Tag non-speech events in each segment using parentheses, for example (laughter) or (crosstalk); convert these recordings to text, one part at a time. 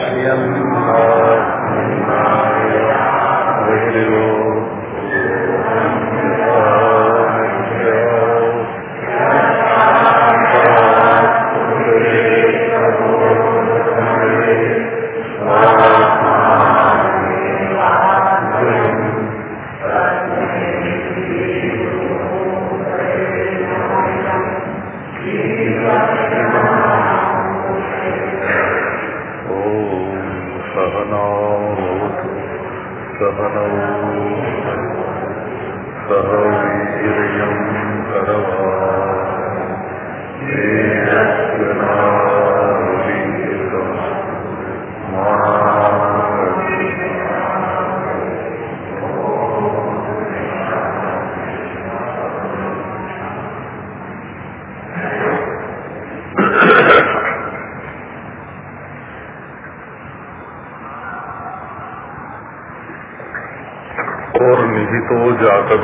हरिओ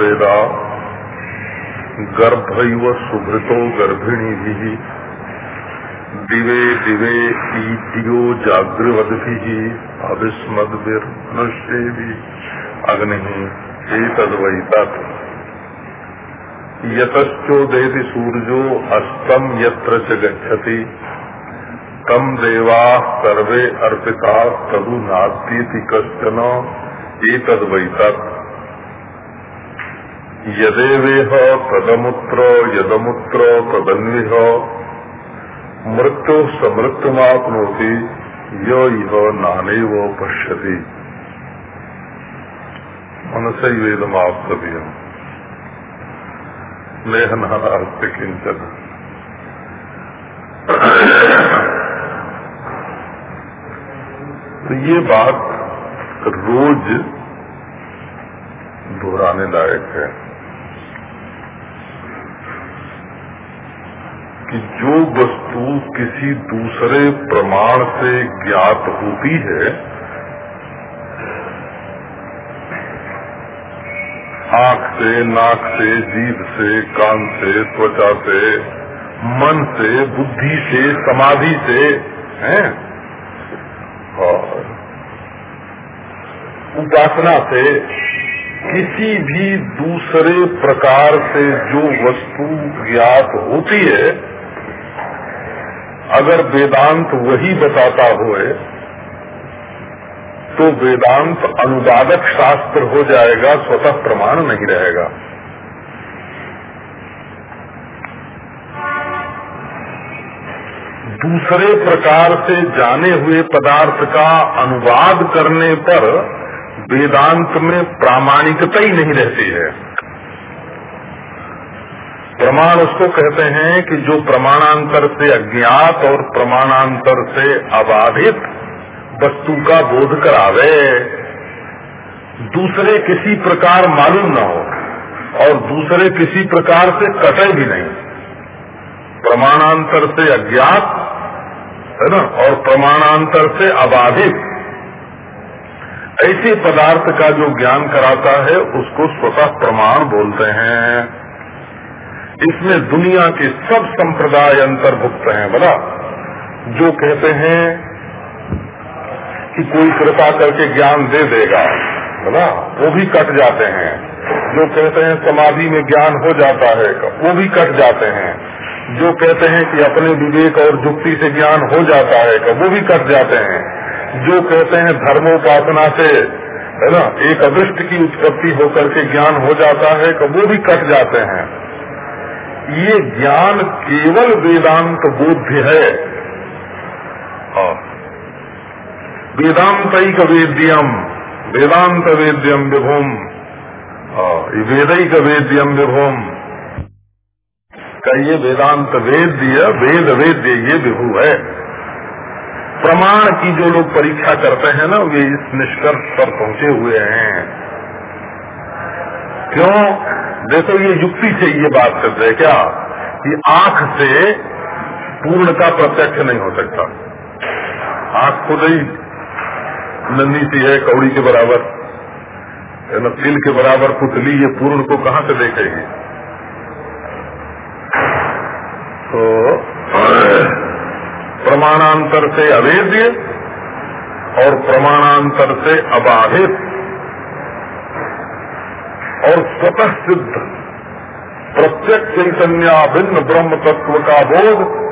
वेदा। गर्भ सुभृतो गर्भिणी भी दिवे दिवे ईटियो जागृवद भी अविस्मदुष्य भी अग्नि तदवई तत् यतश्चोदेति सूर्यो अस्तम यत्र च गच्छति। तम देवा सर्वे अर्पिता तदु नास्ती कश्चन। एक तत् यदेवेह तदमुत्र यदमुत्र तदन्विह। मृत्यु समृत्युमापनोति यह नानैव पश्यति। मनस वेदमाप्तव्य लेहनार्थ किंचन तो ये बात रोज दोहराने लायक है। कि जो वस्तु किसी दूसरे प्रमाण से ज्ञात होती है, आँख से, नाक से, जीभ से, कान से, त्वचा से, मन से, बुद्धि से, समाधि से, हैं? और उपासना से किसी भी दूसरे प्रकार से जो वस्तु ज्ञात होती है अगर वेदांत वही बताता हुए तो वेदांत अनुवादक शास्त्र हो जाएगा, स्वतः प्रमाण नहीं रहेगा। दूसरे प्रकार से जाने हुए पदार्थ का अनुवाद करने पर वेदांत में प्रामाणिकता ही नहीं रहती है। प्रमाण उसको कहते हैं कि जो प्रमाणांतर से अज्ञात और प्रमाणांतर से अबाधित वस्तु का बोध करावे, दूसरे किसी प्रकार मालूम न हो और दूसरे किसी प्रकार से कटे भी नहीं। प्रमाणांतर से अज्ञात, है ना, और प्रमाणांतर से अबाधित। ऐसे पदार्थ का जो ज्ञान कराता है, उसको स्वतः प्रमाण बोलते हैं। इसमें दुनिया के सब संप्रदाय अंतर्भुक्त हैं बोला जो कहते हैं कि कोई कृपा करके ज्ञान दे देगा बोला वो भी कट जाते हैं। जो कहते हैं समाधि में ज्ञान हो जाता है, वो भी कट जाते हैं। जो कहते हैं कि अपने विवेक और जुक्ति से ज्ञान हो जाता है, वो भी कट जाते हैं। जो कहते हैं धर्मोपासना से, है ना, एक अदृष्ट की उत्पत्ति होकर के ज्ञान हो जाता है, वो भी कट जाते हैं। ये ज्ञान केवल वेदांत बोध्य है। वेदांत वेद्यम वेदांत वेद्यम विभुम। वेदिक वेद्यम विभुम। का ये वेदांत वेद्य, वेद वेद्य, ये विभु है। प्रमाण की जो लोग परीक्षा करते हैं ना, वे इस निष्कर्ष पर पहुँचे हुए हैं। क्यों? देखो ये युक्ति से ये बात करते हैं क्या? कि आँख से पूर्ण का प्रत्यक्ष नहीं हो सकता। आँख खुद ही नन्नी सी है, कौड़ी के बराबर। तिल के बराबर पुतली ये पूर्ण को कहाँ से देखेगी? तो प्रमाणांतर से अवेद्य और प्रमाणांतर से अबाधित। और स्वतः सिद्ध प्रत्येक प्रत्यक्ष चैतन्याभिन्न ब्रह्म तत्व का बोध,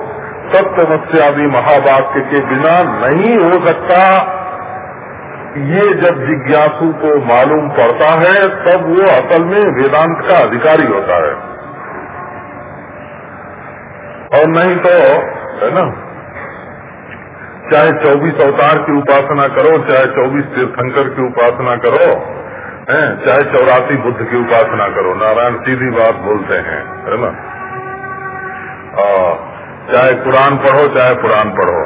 तत्वमस्यादि महावाक्य के बिना नहीं हो सकता। ये जब जिज्ञासु को मालूम पड़ता है, तब वो असल में वेदांत का अधिकारी होता है। और नहीं तो है ना? चाहे चौबीस अवतार की उपासना करो, चाहे चौबीस तीर्थंकर की उपासना करो हैं। चाहे चौरासी बुद्ध की उपासना करो नारायण सीधी बात बोलते हैं है ना? आ, चाहे कुरान पढ़ो चाहे पुराण पढ़ो।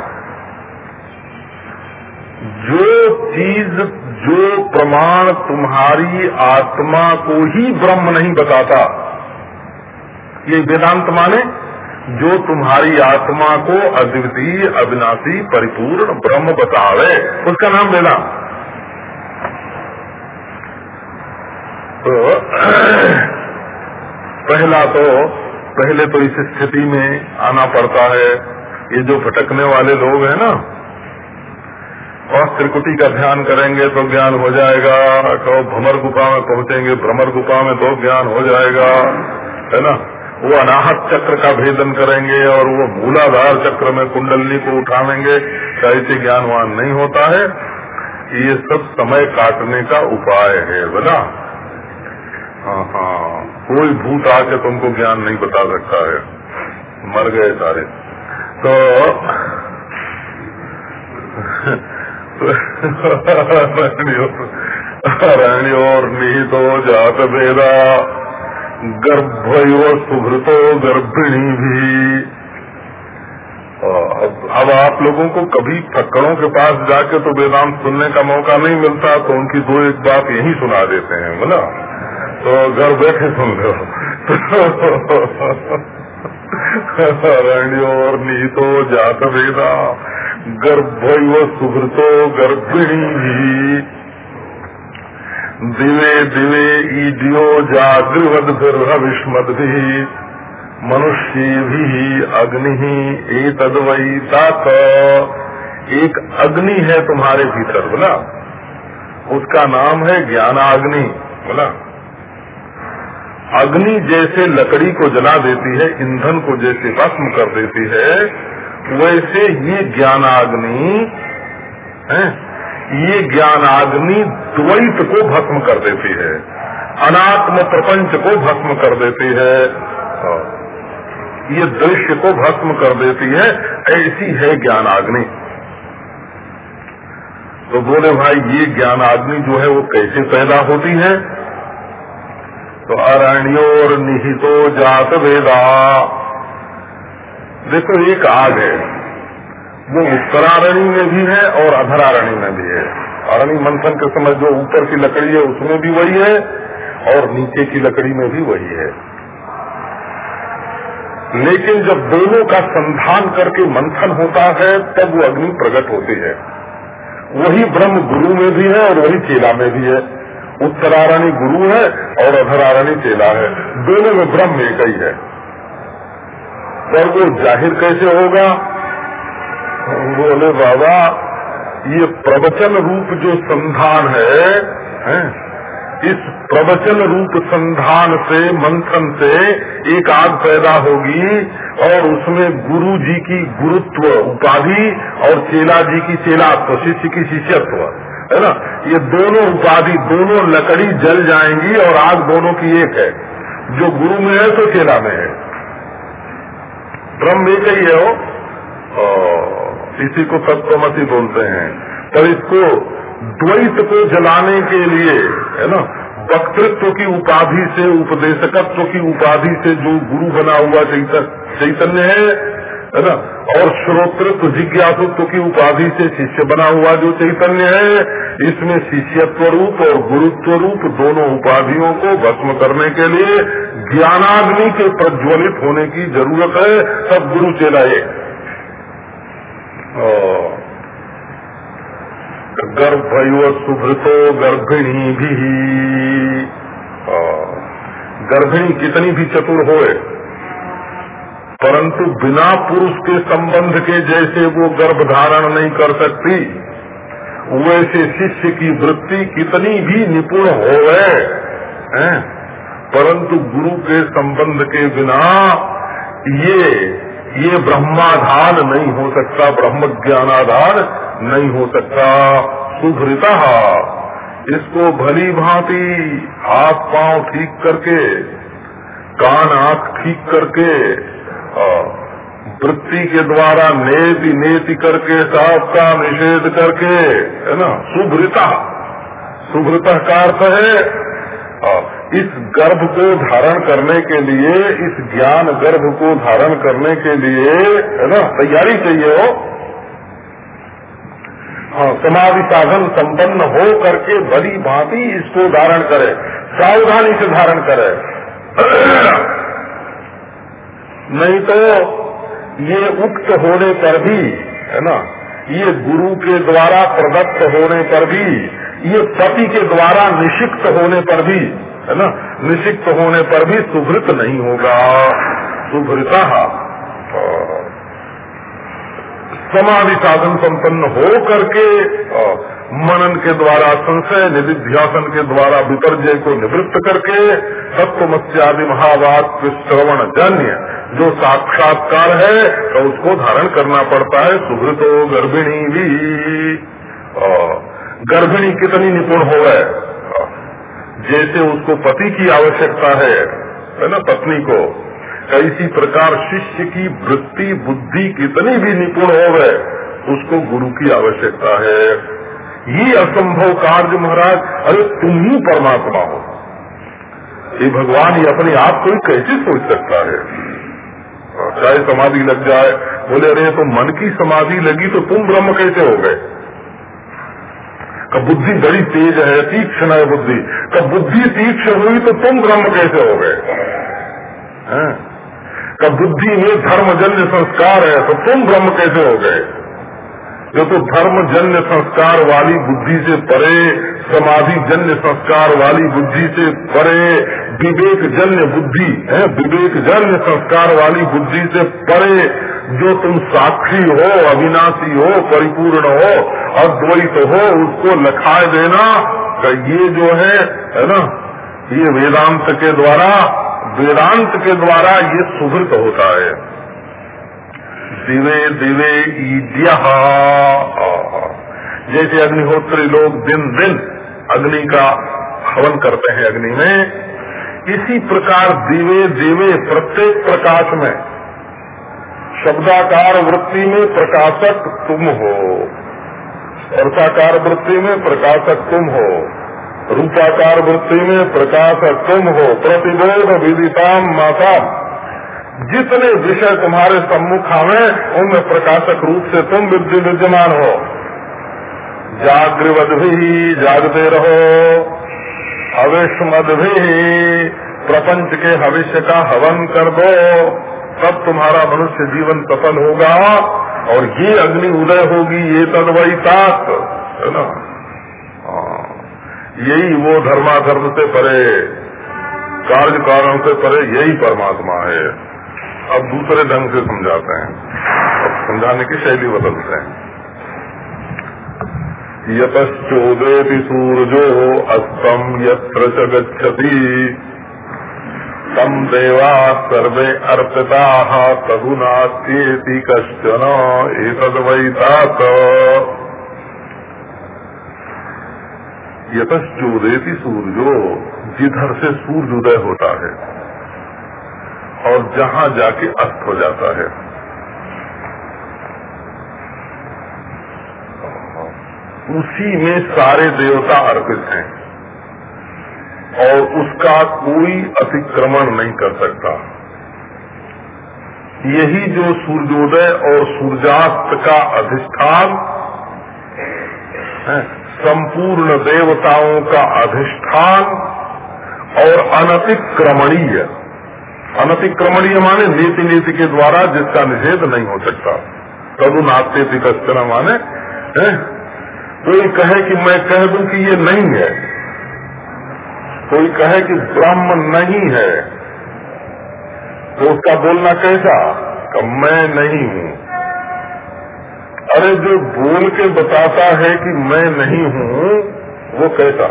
जो चीज़ जो प्रमाण तुम्हारी आत्मा को ही ब्रह्म नहीं बताता ये वेदांत माने जो तुम्हारी आत्मा को अद्वितीय अविनाशी परिपूर्ण ब्रह्म बतावे उसका नाम वेदांत तो पहला तो पहले तो इस स्थिति में आना पड़ता है। ये जो भटकने वाले लोग हैं ना, और त्रिकुटी का ध्यान करेंगे तो ज्ञान हो जाएगा। कहो, भ्रमर गुफा में पहुँचेंगे, भ्रमर गुफा में तो ज्ञान हो जाएगा, है ना? वो अनाहत चक्र का भेदन करेंगे और वो मूलाधार चक्र में कुंडलनी को उठावेंगे। ऐसे ज्ञानवान नहीं होता है। ये सब समय काटने का उपाय है हाँ कोई भूत आके तुमको ज्ञान नहीं बता सकता है। मर गए सारे। तो और निहितो जात भेदा। गर्भयो सुभृतो गर्भिणी भी। अब, अब आप लोगों को कभी फक्कड़ों के पास जाके तो वेदांत सुनने का मौका नहीं मिलता तो उनकी दो एक बात यही सुना देते हैं बोला। तो घर बैठे सुन लो रण्यो और नीतो जात वेदा गर्भयो सुभृतो गर्भिणी भी दिवे दिवे ईडियो जागृवद विस्मद भी। मनुष्य भी अग्नि एक वही तात। एक अग्नि है तुम्हारे भीतर, बोला? उसका नाम है ज्ञानाग्नि, बोला? अग्नि जैसे लकड़ी को जला देती है, ईंधन को जैसे भस्म कर देती है, वैसे ये ज्ञान ज्ञानाग्नि ये ज्ञान ज्ञानाग्नि द्वैत को भस्म कर देती है, अनात्म प्रपंच को भस्म कर देती है ये दृश्य को भस्म कर देती है, ऐसी है ज्ञानाग्नि। तो बोले भाई, ये ज्ञान ज्ञानाग्नि जो है वो कैसे पैदा होती है? तो अरण्योर निहितो जात वेदा। देखो एक आग है। वो उत्तरारणी में भी है और अधरारणी में भी है। अरणी मंथन के समय जो ऊपर की लकड़ी है, उसमें भी वही है और नीचे की लकड़ी में भी वही है। लेकिन जब दोनों का संधान करके मंथन होता है, तब वो अग्नि प्रकट होती है। वही ब्रह्म गुरु में भी है और वही चेला में भी है। उत्तरारणी गुरु है और अधरारणी चेला है। दोनों में ब्रह्म एक ही है। पर वो ज़ाहिर कैसे होगा? बोले बाबा ये प्रवचन रूप जो संधान है, है इस प्रवचन रूप संधान से मंथन से एक आग पैदा होगी और उसमें गुरु जी की गुरुत्व उपाधि और चेला जी की चेलात्व शिष्य की शिष्यत्व। है ना? ये दोनों उपाधि, दोनों लकड़ी जल जाएँगी और आग दोनों की एक है। जो गुरु में है तो चेला में है। ब्रह्म एक ही है वो। इसी को तत्वमति बोलते हैं। पर इसको द्वैत को जलाने के लिए, है ना? वक्तृत्व की उपाधि से, उपदेशकत्व की उपाधि से जो गुरु बना हुआ चैतन्य है है ना? और श्रोतृत्व जिज्ञासुत्व की उपाधि से शिष्य बना हुआ जो चैतन्य है, इसमें शिष्यत्व रूप और गुरुत्व रूप दोनों उपाधियों को भस्म करने के लिए ज्ञानाग्नि के प्रज्वलित होने की ज़रूरत है सब गुरु चेला एक गर्भयो सुभृतो गर्भिणी भी। गर्भिणी कितनी भी चतुर होए परंतु बिना पुरुष के संबंध के जैसे वो गर्भ धारण नहीं कर सकती, वैसे शिष्य की वृत्ति कितनी भी निपुण हो गए परंतु गुरु के संबंध के बिना ये ये ब्रह्माधान नहीं हो सकता ब्रह्म ज्ञानाधान नहीं हो सकता। सुभृता इसको भली भांति हाथ पाँव ठीक करके कान आँख ठीक करके वृत्ति के द्वारा नेति नेति करके, साफ़ का निषेध करके, है ना? सुभृता। सुभृता का अर्थ है इस गर्भ को धारण करने के लिए, इस ज्ञान गर्भ को धारण करने के लिए, है ना? तैयारी चाहिए हो। हाँ समाधि साधन संपन्न हो करके बड़ी भांति इसको धारण करे, सावधानी से धारण करे। नहीं तो ये उक्त होने पर भी, है ना, ये गुरु के द्वारा प्रदत्त होने पर भी, ये पति के द्वारा निषिक्त होने पर भी, है ना, निषिक्त होने पर भी सुभृत नहीं होगा। सुभृता समाधि साधन संपन्न हो करके मनन के द्वारा, संशय निधिध्यासन के द्वारा, विपर्जय को निवृत्त करके सत्वमत्यादि महावाद श्रवण जन्य जो साक्षात्कार है तो उसको धारण करना पड़ता है। सुभृतो गर्भिणी भी। गर्भिणी कितनी निपुण हो गए जैसे उसको पति की आवश्यकता है है ना, पत्नी को। इसी प्रकार शिष्य की वृत्ति, बुद्धि कितनी भी निपुण हो गए उसको गुरु की आवश्यकता है। ये असंभव कार्य, महाराज, अरे तुम ही परमात्मा हो। ये भगवान ये अपने आप को ही कैसे सोच सकता है? चाहे समाधि लग जाए, बोले, अरे तो मन की समाधि लगी तो तुम ब्रह्म कैसे हो गए? कब बुद्धि बड़ी तेज है, तीक्ष्ण है बुद्धि। कब बुद्धि तीक्ष्ण हुई तो तुम ब्रह्म कैसे हो गए? कब बुद्धि में धर्मजन्य संस्कार है तो तुम ब्रह्म कैसे हो गए? जो तो धर्म जन्य संस्कार वाली बुद्धि से परे समाधि जन्य संस्कार वाली बुद्धि से परे विवेक जन्य बुद्धि, है विवेक जन्य संस्कार वाली बुद्धि से परे, जो तुम साक्षी हो, अविनाशी हो, परिपूर्ण हो, अद्वैत हो, उसको लखाए देना का ये जो है है ना, ये वेदांत के द्वारा, वेदांत के द्वारा ये सुभृत होता है। दिवे दिवे ईद्य। जैसे अग्निहोत्री लोग दिन दिन अग्नि का हवन करते हैं अग्नि में, इसी प्रकार दिवे दिवे प्रत्येक प्रकाश में। शब्दाकार वृत्ति में प्रकाशक तुम हो। अर्थाकार वृत्ति में प्रकाशक तुम हो। रूपाकार वृत्ति में प्रकाशक तुम हो। प्रतिबोध विदिताम माता जितने विषय तुम्हारे सम्मुख आवे, उनमें प्रकाशक रूप से तुम विद्य विद्यमान हो। जागृवद भी जागते रहो। हविष्मद भी प्रपंच के भविष्य का हवन कर दो। तब तुम्हारा मनुष्य जीवन सफल होगा और ये अग्नि उदय होगी, ये तदवई ताक है ना। यही वो धर्माधर्म से परे, कार्य कारण से परे यही परमात्मा है। अब दूसरे ढंग से समझाते हैं। समझाने की शैली बदलते हैं। यतश्चोदेति सूरजो अस्तम यत्र तम देवा सर्वे अर्पिता तदुनास्त्येति कश्चन एतद्वैतात। यतश्चोदेति सूरजो जिधर से सूर्य उदय होता है और जहाँ जाके अस्त हो जाता है। उसी में सारे देवता अर्पित हैं और उसका कोई अतिक्रमण नहीं कर सकता। यही जो सूर्योदय और सूर्यास्त का अधिष्ठान संपूर्ण देवताओं का अधिष्ठान और अनतिक्रमणीय। अनतिक्रमणीय माने नीति नीति के द्वारा जिसका निषेध नहीं हो सकता। तदु नाते कस्तना माने? कोई कहे कि मैं कह दूँ कि ये नहीं है। कोई कहे कि ब्रह्म नहीं है। तो उसका बोलना कैसा? कि मैं नहीं हूँ। अरे जो बोल के बताता है कि मैं नहीं हूँ, वो कैसा?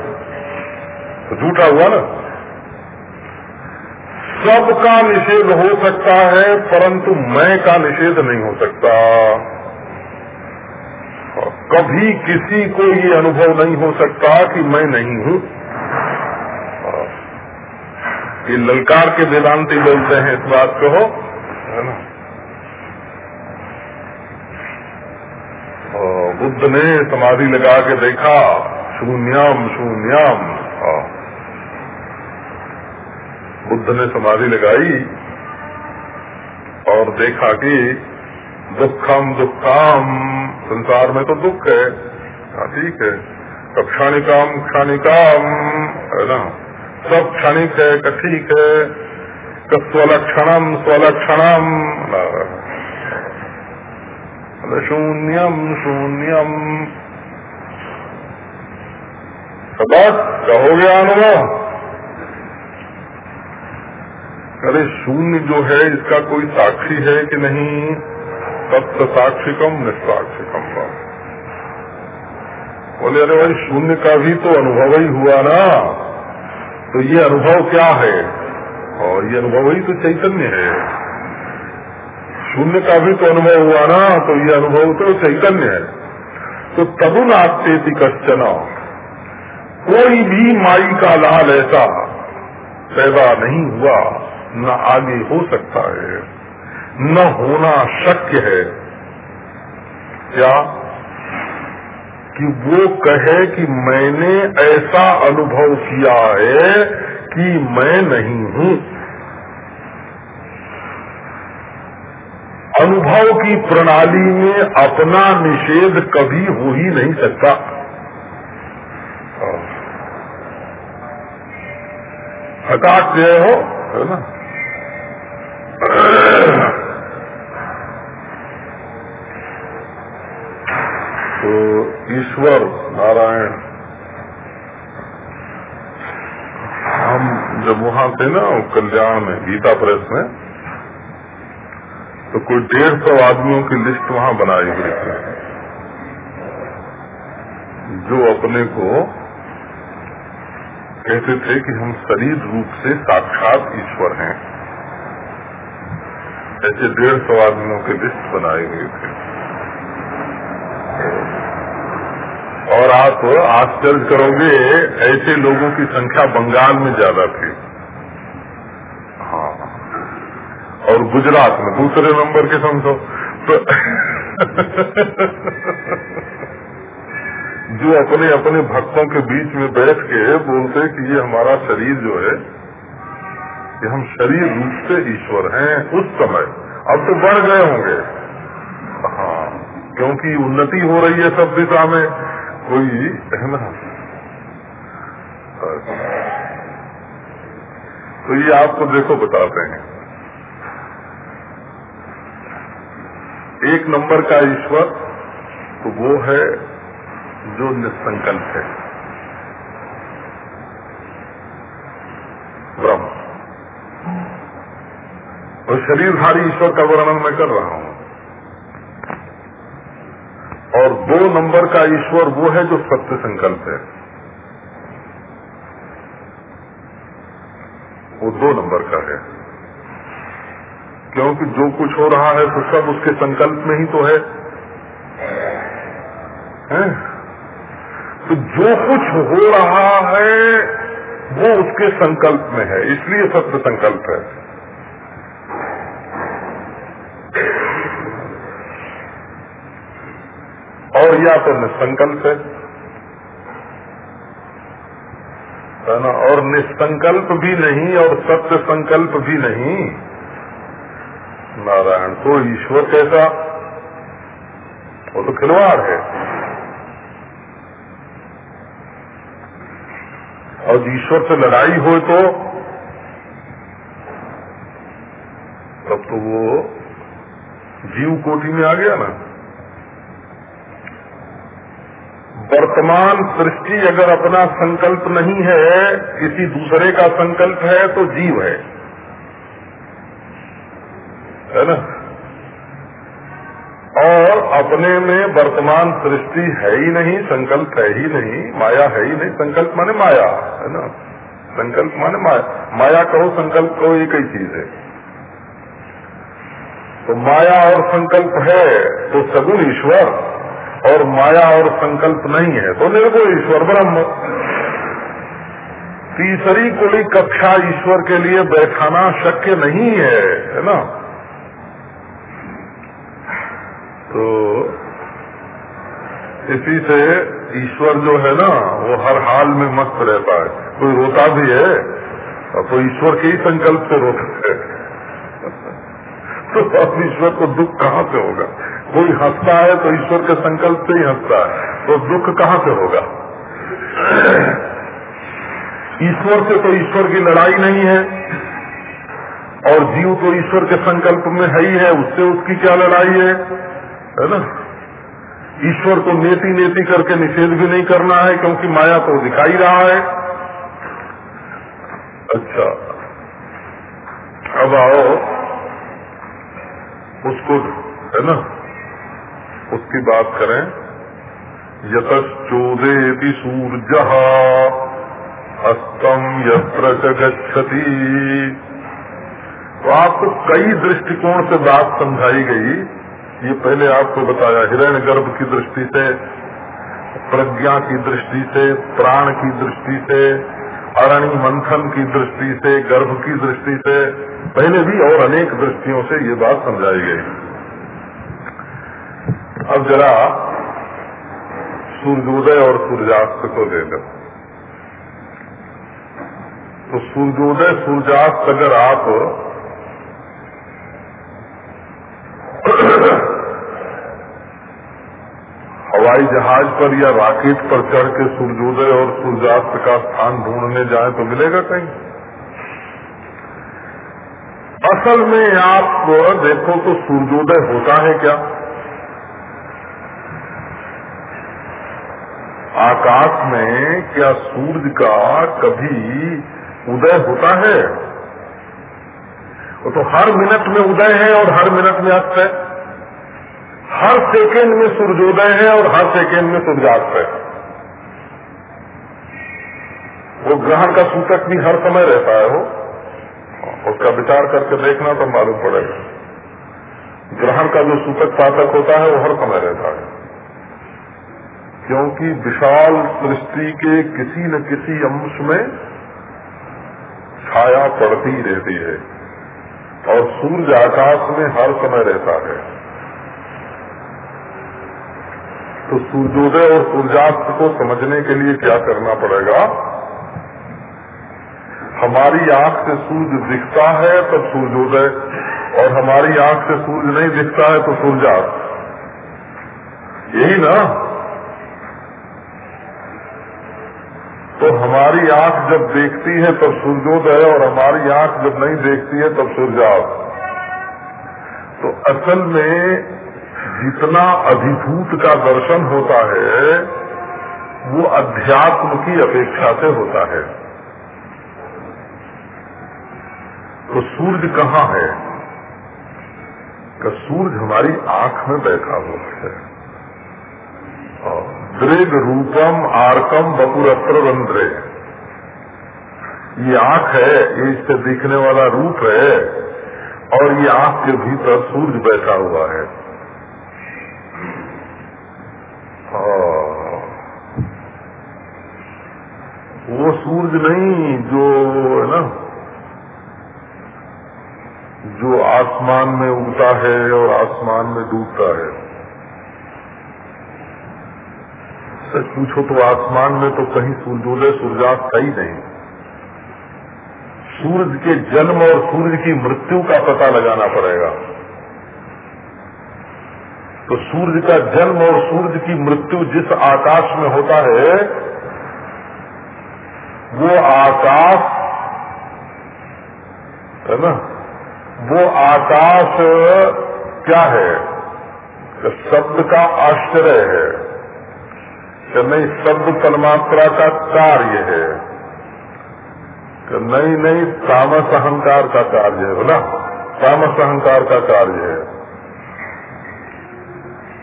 तो झूठा हुआ ना? सबका निषेध हो सकता है, परंतु मैं का निषेध नहीं हो सकता। कभी किसी को ये अनुभव नहीं हो सकता कि मैं नहीं हूँ। ये ललकार के वेदांति बोलते हैं, इस बात को, है बुद्ध ने समाधि लगा के देखा, शून्यम शून्यम बुद्ध ने समाधि लगाई और देखा कि दुखम दुखम, संसार में तो दुख है। हाँ ठीक है। तो क्षणिकाम क्षणिकम, है ना? सब क्षणिक है का ठीक है? स्वलक्षणम स्वलक्षणम शून्यम शून्यम। बस हो गया अनुभव। अरे शून्य जो है, इसका कोई साक्षी है कि नहीं? तत्व साक्षिकम, निस्साक्षिकम बोले, अरे भाई, शून्य का भी तो अनुभव ही हुआ ना। तो ये अनुभव क्या है? और ये अनुभव ही तो चैतन्य है। शून्य का भी तो अनुभव हुआ ना तो ये अनुभव तो चैतन्य है। तो तदुनात्यति कश्चन। कोई भी माई का लाल ऐसा पैदा नहीं हुआ। न आगे हो सकता है। न होना शक्य है। क्या कि वो कहे कि मैंने ऐसा अनुभव किया है कि मैं नहीं हूँ। अनुभव की प्रणाली में अपना निषेध कभी हो ही नहीं सकता। हटाक जय हो, है ना? तो ईश्वर नारायण। हम जब वहाँ थे ना, कल्याण में, गीता प्रेस में तो कोई डेढ़ सौ आदमियों की लिस्ट वहाँ बनाई गई थी। जो अपने को कहते थे कि हम शरीर रूप से साक्षात ईश्वर हैं। ऐसे डेढ़ सौ आदमियों की लिस्ट बनाए हुए थे। और आप आश्चर्य करोगे, ऐसे लोगों की संख्या बंगाल में ज़्यादा थी। हाँ। और गुजरात में, दूसरे नंबर के समझो। तो (laughs) जो अपने अपने भक्तों के बीच में बैठ के बोलते कि ये हमारा शरीर जो है कि हम शरीर रूप से ईश्वर हैं उस समय। अब तो बढ़ गए होंगे। हाँ क्योंकि उन्नति हो रही है सब दिशा में। कोई है ना तो ये आपको देखो बताते हैं। एक नंबर का ईश्वर तो वो है जो निसंकल्प है। ब्रह्म। और शरीरधारी ईश्वर का वर्णन मैं कर रहा हूँ। और दो नंबर का ईश्वर वो है जो सत्य संकल्प है। वो दो नंबर का है। क्योंकि जो कुछ हो रहा है तो सब उसके संकल्प में ही तो है, है? तो जो कुछ हो रहा है वो उसके संकल्प में है इसलिए सत्य संकल्प है। और या तो निसंकल्प है। है ना? और निसंकल्प भी नहीं और सत्य संकल्प भी नहीं। नारायण तो ईश्वर कैसा? वो तो खिलवाड़ है। और ईश्वर से लड़ाई हो तो तब तो वो जीव कोटि में आ गया ना। वर्तमान सृष्टि अगर अपना संकल्प नहीं है, किसी दूसरे का संकल्प है तो जीव है। है ना? और अपने में वर्तमान सृष्टि है ही नहीं, संकल्प है ही नहीं, माया है ही नहीं, संकल्प माने माया, है ना? संकल्प माने माया। माया कहो, संकल्प कहो, एक ही चीज़ है। तो माया और संकल्प है तो सगुण ईश्वर। और माया और संकल्प नहीं है। तो निर्गुण ईश्वर, ब्रह्म। तीसरी कोई कक्षा ईश्वर के लिए बैठाना शक्य नहीं है है ना? तो इसी से ईश्वर जो है ना, वो हर हाल में मस्त रहता है। कोई रोता भी है तो ईश्वर के ही संकल्प से रोता है। तो अब ईश्वर को दुख कहाँ से होगा? कोई हंसता है तो ईश्वर के संकल्प से ही हंसता है। तो दुख कहाँ से होगा? ईश्वर से तो ईश्वर की लड़ाई नहीं है, और जीव तो ईश्वर के संकल्प में है ही है, उससे उसकी क्या लड़ाई है? है ना? ईश्वर को नेति नेति करके निषेध भी नहीं करना है, क्योंकि माया तो दिखाई रहा है। अच्छा। अब आओ। उसको, है ना? उसकी बात करें यतश्चोदे सूर्य अस्तम यत्र गच्छति। तो आपको कई दृष्टिकोण से बात समझाई गई। ये पहले आपको बताया हिरण गर्भ की दृष्टि से, प्रज्ञा की दृष्टि से, प्राण की दृष्टि से अरणी मंथन की दृष्टि से, गर्भ की दृष्टि से, पहले भी और अनेक दृष्टियों से ये बात समझाई गई। अब जरा सूर्योदय और सूर्यास्त को ले तो सूर्योदय, सूर्यास्त अगर आप हवाई जहाज़ पर या राकेट पर चढ़ के सूर्योदय और सूर्यास्त का स्थान ढूँढने जाए तो मिलेगा कहीं। असल में आप देखो तो सूर्योदय होता है क्या? आकाश में क्या सूर्य का कभी उदय होता है? वो तो हर मिनट में उदय है और हर मिनट में अस्त है। हर सेकेंड में सूर्योदय है और हर सेकेंड में सूर्यास्त है। वो ग्रहण का सूचक भी हर समय रहता है वो। उसका विचार करके देखना तो मालूम पड़ेगा। ग्रहण का जो सूचक पातक होता है वो हर समय रहता है। क्योंकि विशाल सृष्टि के किसी न किसी अंश में छाया पड़ती रहती है और सूर्य आकाश में हर समय रहता है। तो सूर्योदय और सूर्यास्त को समझने के लिए क्या करना पड़ेगा? हमारी आँख से सूर्य दिखता है तब सूर्योदय और हमारी आँख से सूर्य नहीं दिखता है तो सूर्यास्त यही ना? तो हमारी आँख जब देखती है तब सूर्योदय और हमारी आँख जब नहीं देखती है तब सूर्यास्त तो असल में जितना अधिभूत का दर्शन होता है, वो अध्यात्म की अपेक्षा से होता है। तो सूर्य कहाँ है? का सूर्य हमारी आँख में बैठा हुआ है। दृग रूपम आर्कम बपुरत्र रंध्रे। ये आँख है, ये इससे दिखने वाला रूप है, और ये आँख के भीतर सूर्य बैठा हुआ है हाँ। वो सूरज नहीं, जो है ना, जो आसमान में उगता है और आसमान में डूबता है। सच पूछो तो आसमान में तो कहीं सूर्योदय, सूर्यास्त ही नहीं। सूरज के जन्म और सूर्य की मृत्यु का पता लगाना पड़ेगा। तो सूर्य का जन्म और सूर्य की मृत्यु जिस आकाश में होता है वो आकाश, है ना? वो आकाश क्या है? शब्द का आश्चर्य है। कि नहीं, शब्द परमात्रा का कार्य है। कि नहीं नहीं, तामस अहंकार का कार्य है, बोला? तामस अहंकार का कार्य है।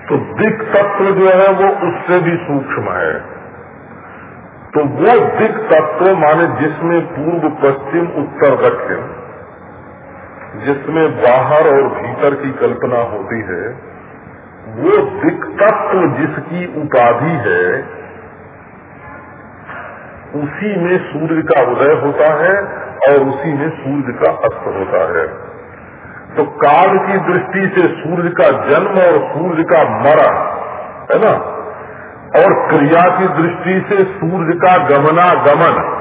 तो दिक जो है, वो उससे भी सूक्ष्म है। तो वो दिक तत्व माने जिसमें पूर्व, पश्चिम, उत्तर, दक्षिण, जिसमें बाहर और भीतर की कल्पना होती है, वो दिक तत्व जिसकी उपाधि है, उसी में सूर्य का उदय होता है और उसी में सूर्य का अस्त होता है। तो काल की दृष्टि से सूर्य का जन्म और सूर्य का मरण, है ना? और क्रिया की दृष्टि से सूर्य का गमनागमन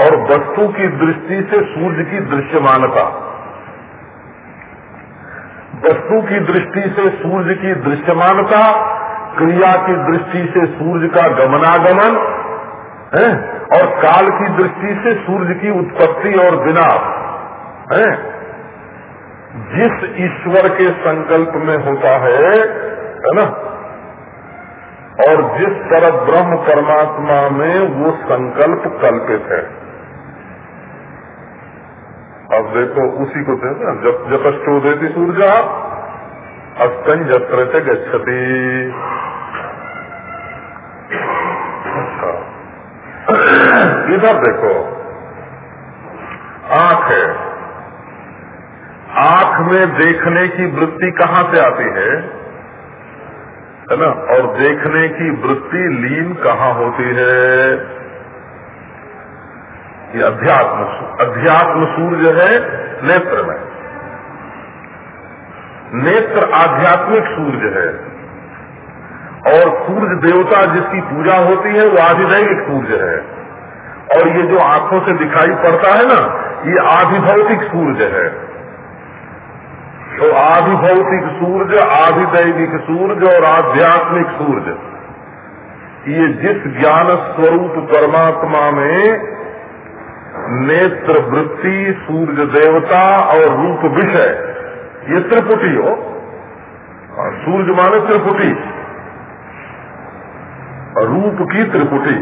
और वस्तु की दृष्टि से सूर्य की दृश्यमानता। वस्तु की दृष्टि से सूर्य की दृश्यमानता, क्रिया की दृष्टि से सूर्य का गमनागमन, है, और काल की दृष्टि से सूर्य की उत्पत्ति और विनाश, है। जिस ईश्वर के संकल्प में होता है है ना और जिस तरह ब्रह्म परमात्मा में वो संकल्प कल्पित है। अब देखो, उसी को ना जब जतश्चो देती सूर्य अस्तन जत्र से गच्छति। अच्छा। इधर देखो, आँख है। आँख में देखने की वृत्ति कहाँ से आती है? है ना? और देखने की वृत्ति लीन कहाँ होती है? ये अध्यात्म अध्यात्म सूर्य है, नेत्र में। नेत्र आध्यात्मिक सूर्य है। और सूर्य देवता जिसकी पूजा होती है, वो आधिदैविक सूर्य है। और ये जो आँखों से दिखाई पड़ता है ना, ये आधिभौतिक सूर्य है। तो आधिभौतिक सूर्य आधिदैविक सूर्य और आध्यात्मिक सूर्य ये जिस ज्ञान स्वरूप परमात्मा में नेत्र, वृत्ति सूर्य देवता और रूप विषय, ये त्रिपुटी हो। और सूर्य माने त्रिपुटी। रूप की त्रिपुटी।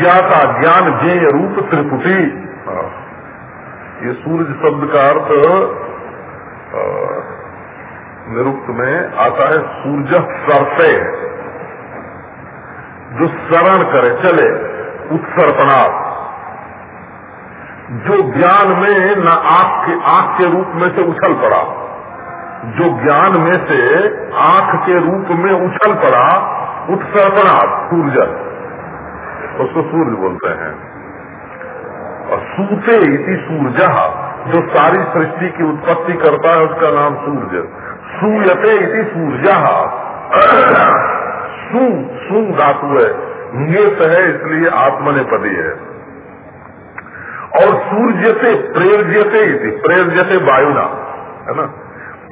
ज्ञाता, ज्ञान ज्ञेय रूप त्रिपुटी। ये सूर्य शब्द का अर्थ निरुक्त में आता है सूर्य सरते जो शरण करे, चले उत्सर्पणार्थ जो ज्ञान में न आँख के आँख के रूप में से उछल पड़ा, जो ज्ञान में से आँख के रूप में उछल पड़ा उत्सर्पणार्थ सूर्य उसको सूर्य बोलते हैं। और सूते इति सूर्य, जो सारी सृष्टि की उत्पत्ति करता है, उसका नाम सूर्य। सूयते इति सूर्य। सू सू धातु है। नियत है, इसलिए आत्मनेपदी है। और सूर्य से प्रेरजते प्रेरजते वायुना, है ना?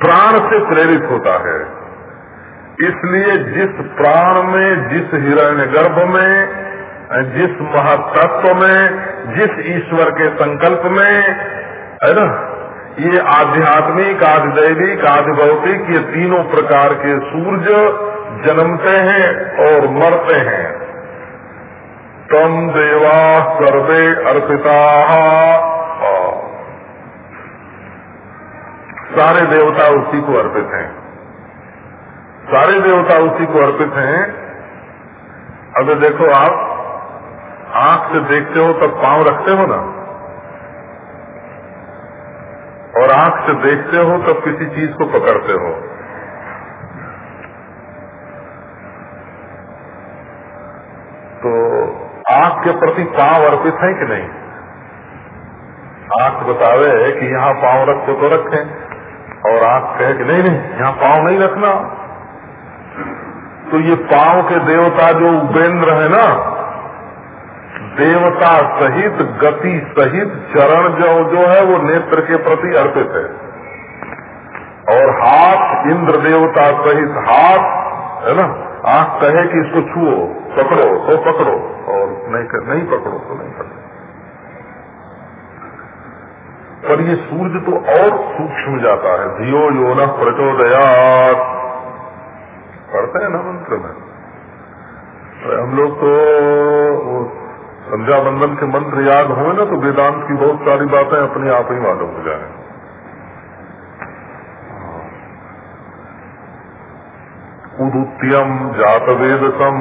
प्राण से प्रेरित होता है। इसलिए जिस प्राण में, जिस हिरण्य गर्भ में, जिस महातत्व में जिस ईश्वर के संकल्प में, है ना, ये आध्यात्मिक आधिदैविक आधिभौतिक ये तीनों प्रकार के सूर्य जन्मते हैं और मरते हैं। तम देवा सर्वे अर्पिता। सारे देवता उसी को अर्पित हैं। सारे देवता उसी को अर्पित हैं। अब देखो आप आँख से देखते हो तब पाँव रखते हो ना? और आँख से देखते हो तब किसी चीज़ को पकड़ते हो। तो आँख के प्रति पाँव अर्पित है कि नहीं? आँख बतावे कि यहाँ पाँव रखो तो रखें, और आँख कहे कि नहीं नहीं, यहाँ पाँव नहीं रखना। तो ये पाँव के देवता जो उपेंद्र है ना देवता सहित गति सहित चरण जो जो है वो नेत्र के प्रति अर्पित है। और हाथ इंद्र देवता सहित हाथ है ना? आँख कहे कि इसको छुओ पकड़ो तो पकड़ो और नहीं कर, नहीं पकड़ो तो नहीं पकड़ो। पर ये सूर्य तो और सूक्ष्म जाता है। धियो यो न प्रचोदयात। पढ़ते हैं ना मंत्र में? हम लोग तो संध्या बंदन के मंत्र याद हो ना तो वेदांत की बहुत सारी बातें अपने आप ही मालूम हो जाए। उदुत्यम जात वेदसम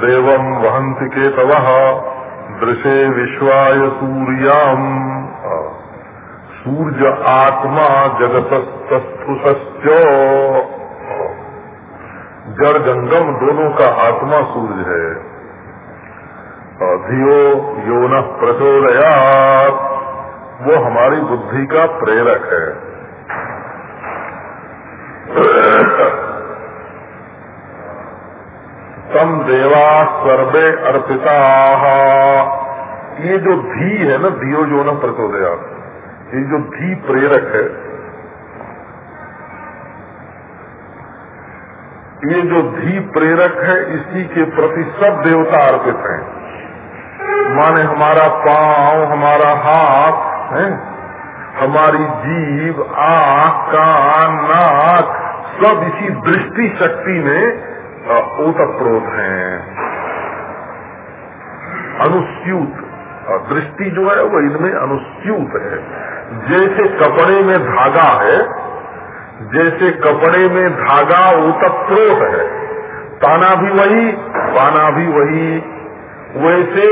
देवम वहंति के तव दृशे विश्वाय सूर्याम। सूर्य आत्मा जगतस्तुष्च जड़ जंगम दोनों का आत्मा सूर्य है। धियो यो न प्रचोदयात। वो हमारी बुद्धि का प्रेरक है। तम देवा सर्वे अर्पिता। ये जो धी है ना, धियो जो न प्रचोदया ये जो धी प्रेरक है, ये जो धी प्रेरक है, इसी के प्रति सब देवता अर्पित हैं। माने हमारा पाँव, हमारा हाथ, है? हमारी जीव आख, कान, नाक, सब इसी दृष्टि शक्ति में ओतप्रोत हैं। अनुस्यूत दृष्टि जो है वो इनमें अनुस्यूत है। जैसे कपड़े में धागा है, जैसे कपड़े में धागा ओतप्रोत है, ताना भी वही पाना भी वही, वैसे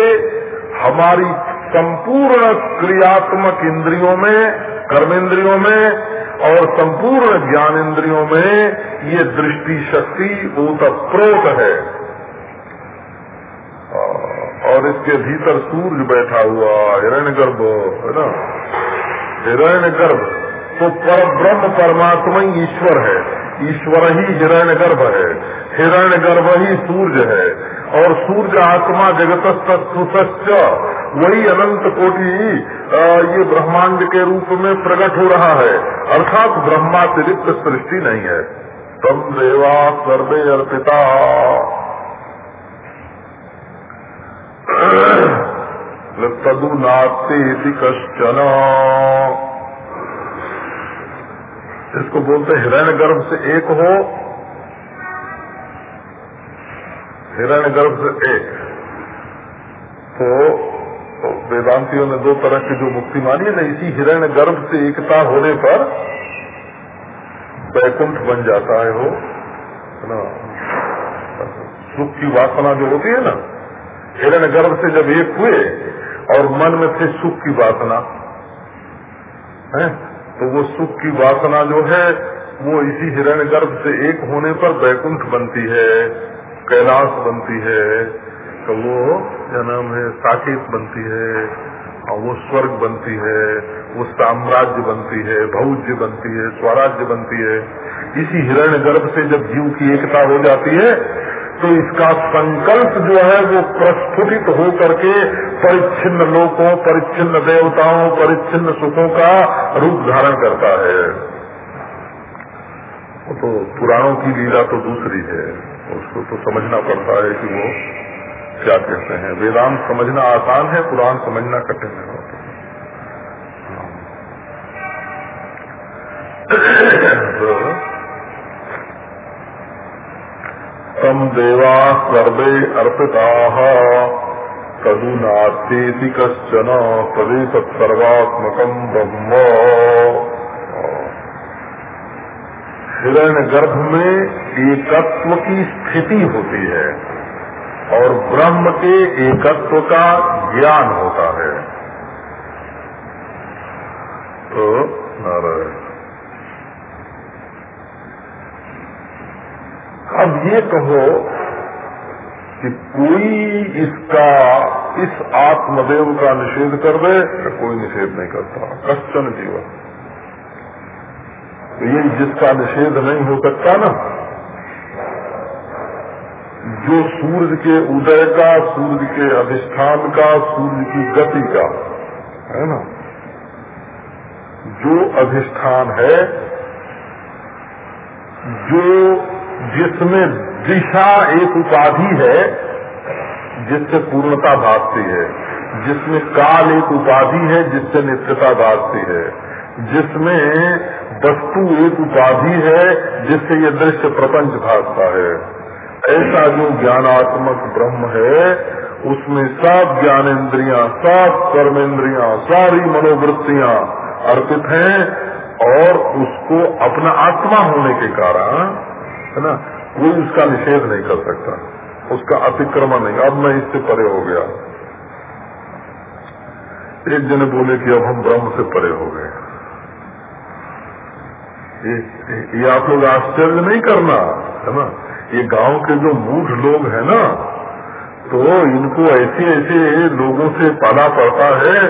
हमारी संपूर्ण क्रियात्मक इंद्रियों में, कर्मेंद्रियों में और संपूर्ण ज्ञान इंद्रियों में ये दृष्टि शक्ति ओतप्रोत है और इसके भीतर सूर्य बैठा हुआ हिरण्य गर्भ है ना? हिरण्य गर्भ तो पर ब्रह्म परमात्मा ही ईश्वर है। ईश्वर ही हिरण्य गर्भ है। हिरण्य गर्भ ही सूर्य है। और सूर्य आत्मा जगत वही अनंत कोटि ये ब्रह्मांड के रूप में प्रकट हो रहा है। अर्थात ब्रह्मातिरिक्त सृष्टि नहीं है। तम देवा सर्वे अर्पिता। तदु नाते कश्चन। इसको बोलते हिरण्य गर्भ से एक हो हिरण्य गर्भ से एक। तो, वेदांतियों ने दो तरह की जो मुक्ति मानी है ना इसी हिरण्य गर्भ से एकता होने पर वैकुंठ बन जाता है वो है ना? सुख की वासना जो होती है ना हिरण्य गर्भ से जब एक हुए और मन में थे सुख की वासना है? तो वो सुख की वासना जो है वो इसी हिरण्य गर्भ से एक होने पर वैकुंठ बनती है। कैलाश बनती है तो वो, क्या नाम है, साकेत बनती है, और वो स्वर्ग बनती है, वो साम्राज्य बनती है, भौज्य बनती है, स्वराज्य बनती है। इसी हिरण्य गर्भ से जब जीव की एकता हो जाती है तो इसका संकल्प जो है वो प्रस्फुटित हो करके परिच्छिन्न लोकों, परिच्छिन्न देवताओं, परिच्छिन्न सुखों का रूप धारण करता है। तो पुराणों की लीला तो दूसरी है। उसको तो समझना पड़ता है कि वो क्या कहते हैं। वेदांत समझना आसान है, पुराण समझना कठिन है। तो तम देवा सर्वे अर्पिता तदु कशन तदे तत्सर्वात्मक ब्रह्म। हिरण्य गर्भ में एकत्व की स्थिति होती है और ब्रह्म के एकत्व का ज्ञान होता है। तो अब ये कहो कि कोई इसका, इस आत्मदेव का निषेध कर दे तो कोई निषेध नहीं करता। कश्चन जीवन। ये जिसका निषेध नहीं हो सकता ना। जो सूर्य के उदय का सूर्य के अधिष्ठान का सूर्य की गति का, है ना? जो अधिष्ठान है, जो जिसमें दिशा एक उपाधि है, जिससे पूर्णता भागती है, जिसमें काल एक उपाधि है, जिससे नित्यता भागती है। जिसमें वस्तु एक उपाधि है, जिससे ये दृश्य प्रपंच भागता है। ऐसा जो ज्ञानात्मक ब्रह्म है, उसमें सब ज्ञानेन्द्रियाँ सब कर्मेंद्रियाँ सारी मनोवृत्तियाँ अर्पित हैं और उसको अपना आत्मा होने के कारण, है ना, कोई उसका निषेध नहीं कर सकता। उसका अतिक्रमण नहीं। अब मैं इससे परे हो गया। एक जने बोले कि अब हम ब्रह्म से परे हो गए। ये, आप लोग आश्चर्य नहीं करना है ना? ये गाँव के जो मूढ़ लोग हैं ना तो इनको ऐसे ऐसे लोगों से पाला पड़ता है।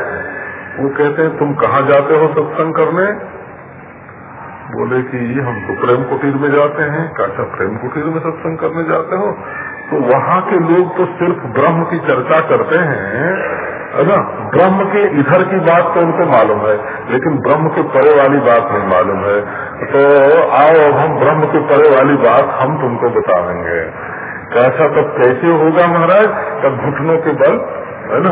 वो कहते हैं तुम कहाँ जाते हो सत्संग करने? बोले कि हम तो प्रेम कुटीर में जाते हैं। अच्छा प्रेम कुटीर में सत्संग करने जाते हो? तो वहाँ के लोग तो सिर्फ़ ब्रह्म की चर्चा करते हैं। है ना? ब्रह्म के इधर की बात तो उनको मालूम है, लेकिन ब्रह्म के परे वाली बात नहीं मालूम है। तो आओ अब हम ब्रह्म के परे वाली बात हम तुमको बताएँगे। कैसा तब कैसे होगा महाराज? तब घुटनों के बल, है ना?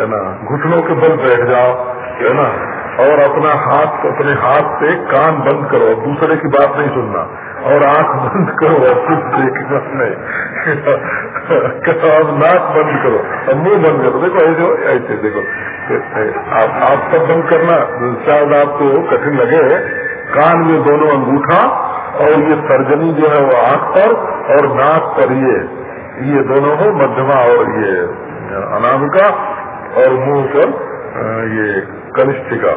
है ना? घुटनों के बल बैठ जाओ, है ना? और अपना हाथ, अपने हाथ से कान बंद करो, दूसरे की बात नहीं सुनना। और आँख बंद करो, और कुछ देखना नहीं। अब नाक बंद करो और मुँह बंद करो। देखो, ऐसे ऐसे देखो। आप आप सब बंद करना, शायद आपको कठिन लगे। कान में दोनों अंगूठा, और ये सर्जनी जो है वो आँख पर, और नाक पर ये ये दोनों हो, मध्यमा और ये, अनामिका, और मुँह पर ये कनिष्ठिका,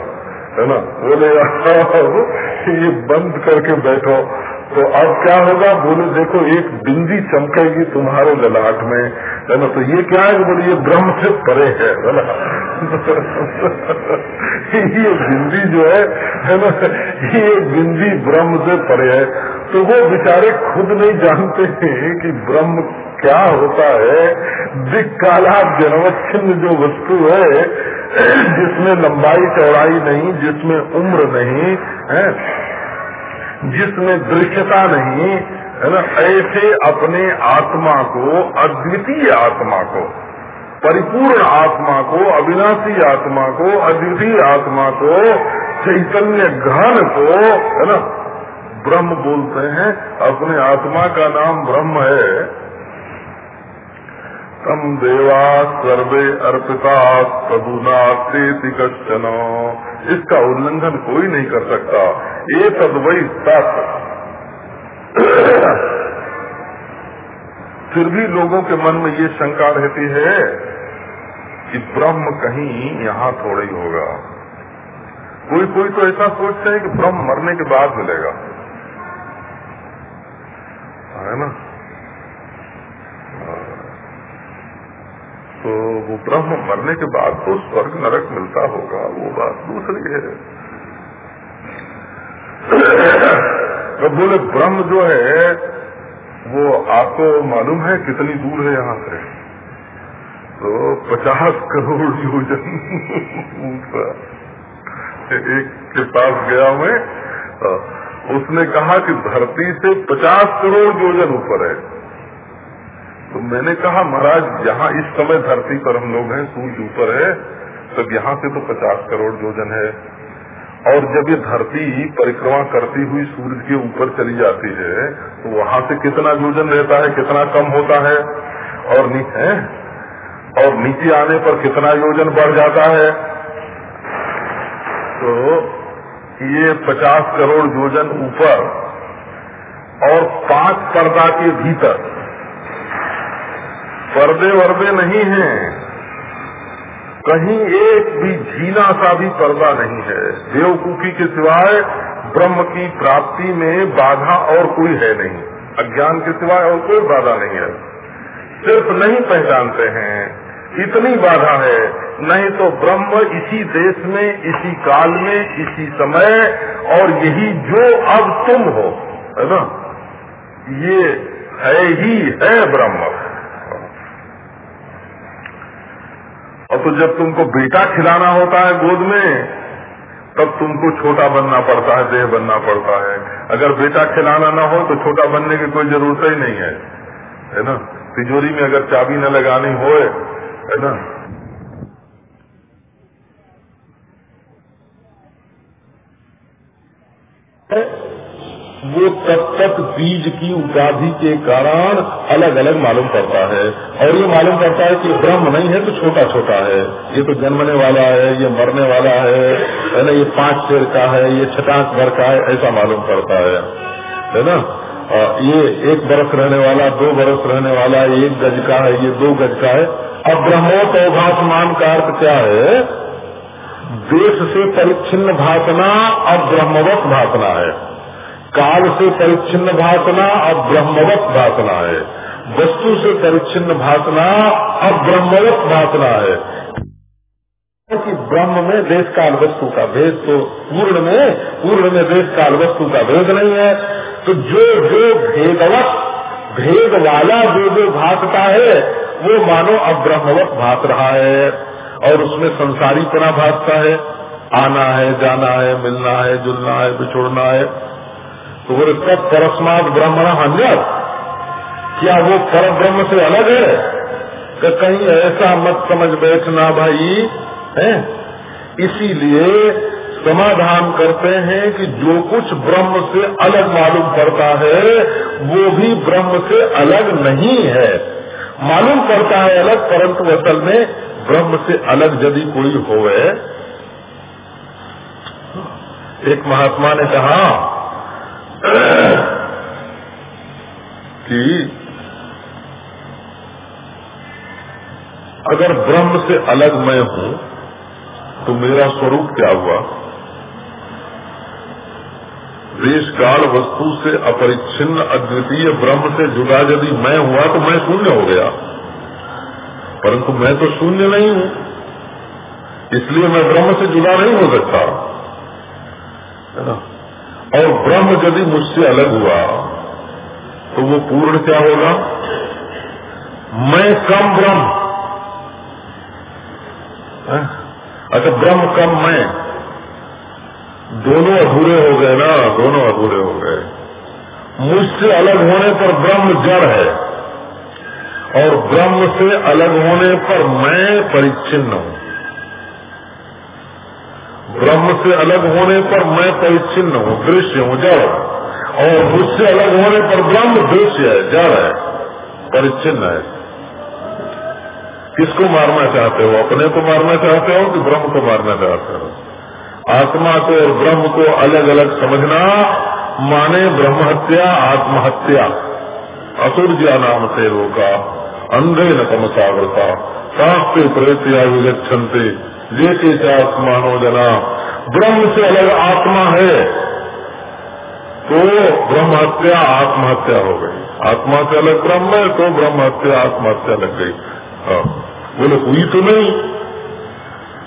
है ना? बोले, (laughs) ये बंद करके बैठो। तो अब क्या होगा? बोले, देखो, एक बिंदी चमकेगी तुम्हारे ललाट में। है ना तो ये क्या है? बोले, ये ब्रह्म से परे है ना? (laughs) ये बिंदी जो है है ना? ये बिंदी ब्रह्म से परे है। तो वो बेचारे खुद नहीं जानते हैं कि ब्रह्म क्या होता है। दिक काला जन्मच्छिन्न जो वस्तु है, जिसमें लंबाई, चौड़ाई नहीं, जिसमें उम्र नहीं, है? जिसमें दृश्यता नहीं, है ना, ऐसे अपने आत्मा को, अद्वितीय आत्मा को, परिपूर्ण आत्मा को, अविनाशी आत्मा को, अद्वितीय आत्मा को, चैतन्य घन को, है ना, ब्रह्म बोलते हैं, अपने आत्मा का नाम ब्रह्म है। तम देवा सर्वे अर्पिता तदुना कश्चन। इसका उल्लंघन कोई नहीं कर सकता। ये तद वही तत्। फिर भी लोगों के मन में ये शंका रहती है कि ब्रह्म कहीं यहाँ थोड़ा ही होगा। कोई कोई तो ऐसा सोचते हैं कि ब्रह्म मरने के बाद मिलेगा। है ना? तो वो ब्रह्म मरने के बाद तो स्वर्ग नरक मिलता होगा, वो बात दूसरी है। तो बोले ब्रह्म जो है, वो आपको मालूम है कितनी दूर है यहाँ से? तो पचास करोड़ योजन। एक के पास गया मैं उसने कहा कि धरती से पचास करोड़ योजन ऊपर है। तो मैंने कहा, महाराज, जहाँ इस समय धरती पर हम लोग हैं सूर्य ऊपर है तब यहाँ से तो पचास करोड़ योजन है। और जब ये धरती परिक्रमा करती हुई सूर्य के ऊपर चली जाती है तो वहाँ से कितना योजन रहता है, कितना कम होता है? और नीचे और नीचे आने पर कितना योजन बढ़ जाता है? तो ये पचास करोड़ योजन ऊपर और पाँच पर्दा के भीतर पर्दे वर्दे नहीं हैं। कहीं एक भी झीना सा भी पर्दा नहीं है। बेवकूफ़ी के सिवाय ब्रह्म की प्राप्ति में बाधा और कोई है नहीं। अज्ञान के सिवाय और कोई बाधा नहीं है। सिर्फ़ नहीं पहचानते हैं। इतनी बाधा है। नहीं तो ब्रह्म इसी देश में, इसी काल में, इसी समय और यही जो अब तुम हो। है ना? ये है ही है ब्रह्म। और तो जब तुमको बेटा खिलाना होता है गोद में, तब तुमको छोटा बनना पड़ता है, देह बनना पड़ता है। अगर बेटा खिलाना ना हो तो छोटा बनने की कोई ज़रूरत ही नहीं है। है ना? तिजोरी में अगर चाबी न लगानी हो है ना? वो तब तक बीज की उपाधि के कारण अलग अलग मालूम पड़ता है। और ये मालूम पड़ता है कि ब्रह्म नहीं है तो छोटा छोटा है। ये तो जन्मने वाला है, ये मरने वाला है है ना, ये पाँच शेर का है, ये छटाक भर का है, ऐसा मालूम पड़ता है। है ना? ये एक बरस रहने वाला, दो बरस रहने वाला एक गज का है, ये दो गज का है। अब अवभाषमान का अर्थ क्या है? देश से परिच्छिन्न भाषना अब ब्रह्मवत भाषना है। काल से परिच्छिन्न भाषना अब ब्रह्मवत भाषना है। वस्तु से परिच्छिन्न भाषना अब ब्रह्मवत भाषना है। कि ब्रह्म में देश काल वस्तु का भेद तो पूर्ण में पूर्ण में देश काल वस्तु का भेद नहीं है। तो जो जो भेदवत भेद वाला जो जो भाषता है, वो मानो अब्रह्मवत ब्रह्मवत भाष रहा है। और उसमें संसारी पना भाषता है। आना है, जाना है, मिलना है, जुलना है, बिछोड़ना है। तो वो सब परस्मात ब्रह्मण अन्य क्या वो पर ब्रह्म से अलग है? कि कहीं ऐसा मत समझ बैठना भाई, है? इसीलिए समाधान करते हैं कि जो कुछ ब्रह्म से अलग मालूम पड़ता है, वो भी ब्रह्म से अलग नहीं है। मालूम पड़ता है अलग, परंतु असल में ब्रह्म से अलग यदि कोई होवे। एक महात्मा ने कहा कि अगर ब्रह्म से अलग मैं हूँ तो मेरा स्वरूप क्या हुआ? देश काल वस्तु से अपरिच्छिन्न अद्वितीय ब्रह्म से जुदा यदि मैं हुआ तो मैं शून्य हो गया। परंतु मैं तो शून्य नहीं हूँ। इसलिए मैं ब्रह्म से जुदा नहीं हो सकता। है ना? और ब्रह्म यदि मुझसे अलग हुआ तो वो पूर्ण क्या होगा? मैं कम ब्रह्म। अच्छा ब्रह्म कम मैं। दोनों अधूरे हो गए ना, दोनों अधूरे हो गए। मुझसे अलग होने पर ब्रह्म जड़ है, और ब्रह्म से अलग होने पर मैं परिच्छिन्न हूँ। ब्रह्म से अलग होने पर मैं परिच्छिन्न हूँ, दृश्य हूँ जड़ और मुझसे अलग होने पर ब्रह्म दृश्य है जड़ है, परिच्छिन्न है। किसको मारना चाहते हो? अपने को मारना चाहते हो कि ब्रह्म को मारना चाहते हो? आत्मा को और ब्रह्म को अलग अलग समझना माने ब्रह्म हत्या आत्महत्या असुर्जा नाम से रोका अंधे न कम सागरता प्रेत्या विगछन्ते जे के चात्मानो जना। ब्रह्म से अलग आत्मा है तो ब्रह्म हत्या आत्महत्या हो गई। आत्मा से अलग ब्रह्म है तो ब्रह्म हत्या आत्महत्या लग गई। हाँ बोले हुई तो नहीं।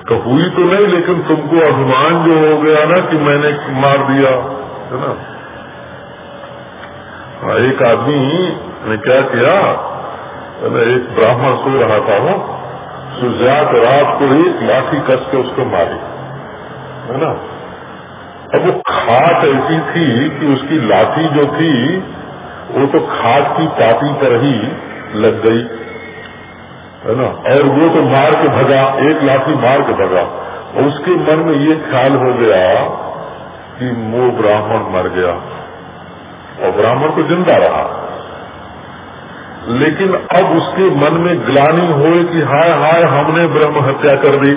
तो हुई तो नहीं लेकिन तुमको अभिमान जो हो गया ना कि मैंने मार दिया है ना? हाँ, एक आदमी ने क्या किया एक ब्राह्मण सो रहा था वो सुजात रात को एक लाठी कस के उसको मारी, है ना? अब वो खाट ऐसी थी कि उसकी लाठी जो थी, वो तो खाट की पाती पर ही लग गई, है ना? और वो तो मार के भगा, एक लाठी मार के भगा। उसके मन में ये ख्याल हो गया कि वो ब्राह्मण मर गया। और ब्राह्मण तो ज़िंदा रहा। लेकिन अब उसके मन में ग्लानी हो कि हाय हाय हमने ब्रह्म हत्या कर दी।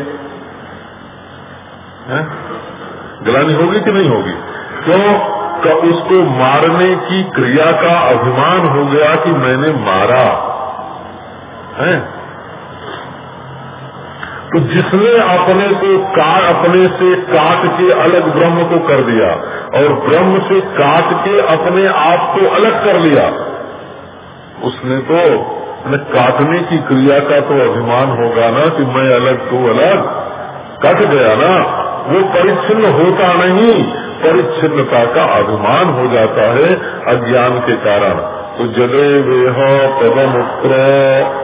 ग्लानी होगी कि नहीं होगी? क्यों? तो उसको मारने की क्रिया का अभिमान हो गया कि मैंने मारा। है? तो जिसने अपने को काट अपने से काट के अलग ब्रह्म को कर दिया और ब्रह्म से काट के अपने आप को अलग कर लिया उसने तो काटने की क्रिया का तो अभिमान होगा ना कि मैं अलग तू अलग। कट गया ना। वो परिच्छिन्न होता नहीं। परिच्छिन्नता का अभिमान हो जाता है अज्ञान के कारण। तो जले वेह पदम उत्तर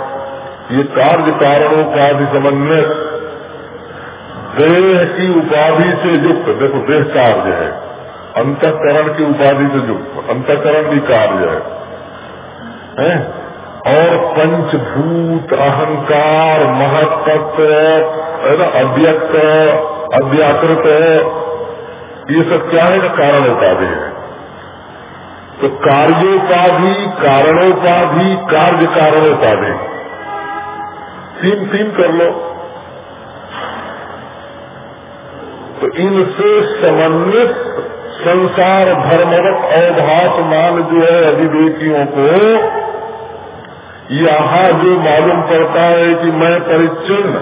ये कार्य कारणों का भी समन्वय। देह की उपाधि से युक्त। देखो देह कार्य है। अंतकरण की उपाधि से युक्त। अंतकरण भी कार्य है, है? और पंचभूत अहंकार महत्व है ना, अव्यक्त अव्याकृत है, ये सब क्या है ना कारण उपाधि है तो कार्योपाधि, कारणोपाधि, कार्य कारणोपाधि, तीन तीन कर लो तो इनसे समन्वित संसार धर्मवत अवभात मान जो है अभिवेकियों को यहाँ जो मालूम पड़ता है कि मैं परिचिन्न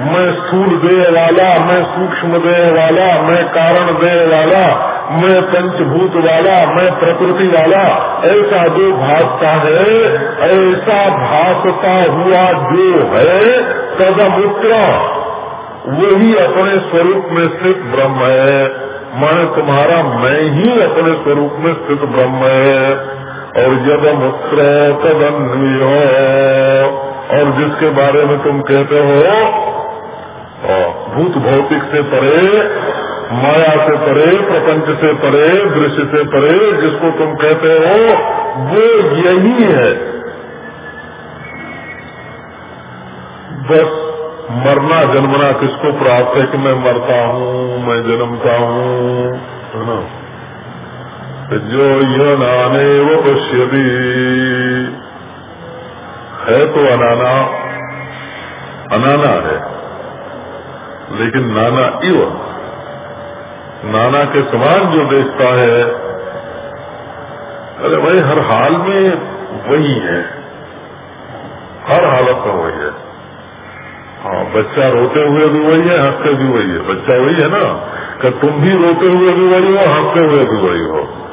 मैं स्थूल देह वाला, मैं सूक्ष्म देह वाला, मैं कारण देह वाला, मैं पंचभूत वाला, मैं प्रकृति वाला, ऐसा जो भासता है, ऐसा भासता हुआ जो है, तदमुत्र वही अपने स्वरूप में स्थित ब्रह्म है। मैं तुम्हारा मैं ही अपने स्वरूप में स्थित ब्रह्म है। और यद मुत्र तदन्वीय और जिसके बारे में तुम कहते हो भूत भौतिक से परे, माया से परे, प्रपंच से परे, दृश्य से परे, जिसको तुम कहते हो, वो यही है। बस मरना जन्मना किसको प्राप्त है कि मैं मरता हूँ, मैं जन्मता हूँ, है ना? जो यह नाने वो पश्यति। है तो अनाना। अनाना है। लेकिन नाना इव। नाना के समान जो देखता है, अरे भाई, हर हाल में वही है। हर हालत में वही है। हाँ बच्चा रोते हुए भी वही है, हँसते भी वही है। बच्चा वही है ना? कि तुम भी रोते हुए भी वही हो, हँसते हुए भी वही हो।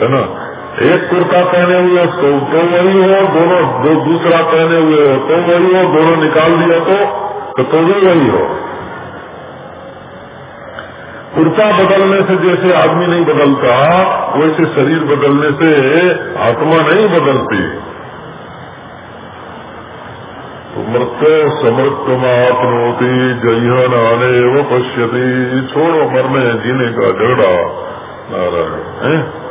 है ना? एक कुर्ता पहने हुए तो, तो वही हो दोनों दो दूसरा पहने हुए हो तो वही हो दोनों निकाल दिया तो, तो तो भी वही हो। कुर्ता बदलने से जैसे आदमी नहीं बदलता वैसे शरीर बदलने से आत्मा नहीं बदलती। तो मृत्य समृत्वमापनोती जयन आने वो पश्यती। छोड़ो मरने जीने का झगड़ा नारायण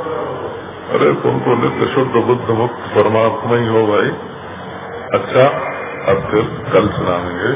अरे तुम तो नित्य शुद्ध बुद्ध मुक्त परमात्मा ही हो भाई। अच्छा अब फिर कल सुनाएँगे।